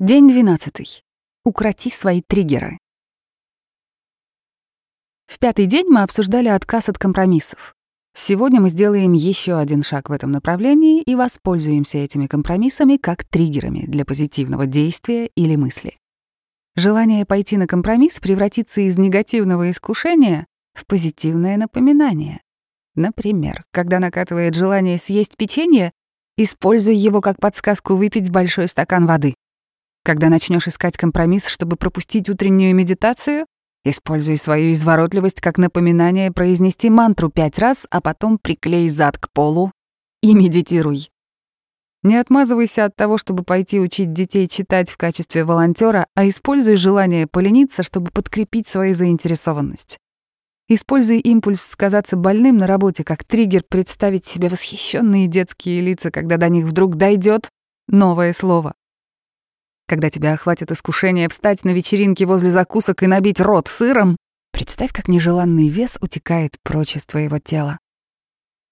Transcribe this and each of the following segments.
День двенадцатый. Укроти свои триггеры. В пятый день мы обсуждали отказ от компромиссов. Сегодня мы сделаем еще один шаг в этом направлении и воспользуемся этими компромиссами как триггерами для позитивного действия или мысли. Желание пойти на компромисс превратится из негативного искушения в позитивное напоминание. Например, когда накатывает желание съесть печенье, используй его как подсказку выпить большой стакан воды. Когда начнешь искать компромисс, чтобы пропустить утреннюю медитацию, используй свою изворотливость как напоминание произнести мантру пять раз, а потом приклей зад к полу и медитируй. Не отмазывайся от того, чтобы пойти учить детей читать в качестве волонтера, а используй желание полениться, чтобы подкрепить свою заинтересованность. Используй импульс сказаться больным на работе как триггер представить себе восхищенные детские лица, когда до них вдруг дойдет новое слово. Когда тебя охватит искушение встать на вечеринке возле закусок и набить рот сыром, представь, как нежеланный вес утекает прочь из твоего тела.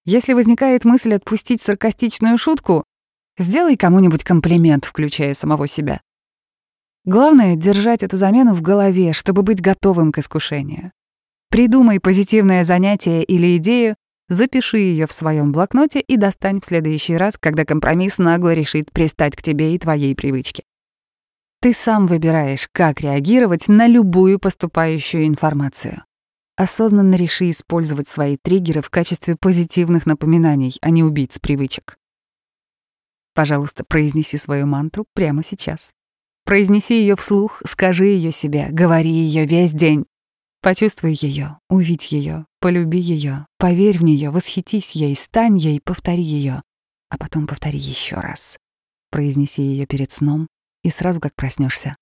Если возникает мысль отпустить саркастичную шутку, сделай кому-нибудь комплимент, включая самого себя. Главное — держать эту замену в голове, чтобы быть готовым к искушению. Придумай позитивное занятие или идею, запиши ее в своем блокноте и достань в следующий раз, когда компромисс нагло решит пристать к тебе и твоей привычке. Ты сам выбираешь, как реагировать на любую поступающую информацию. Осознанно реши использовать свои триггеры в качестве позитивных напоминаний, а не убийц привычек. Пожалуйста, произнеси свою мантру прямо сейчас. Произнеси ее вслух, скажи ее себе, говори ее весь день. Почувствуй ее, увидь ее, полюби ее, поверь в нее, восхитись ей, стань ей, повтори ее, а потом повтори еще раз. Произнеси ее перед сном и сразу как проснешься.